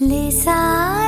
Lisa.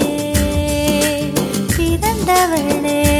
അവളെ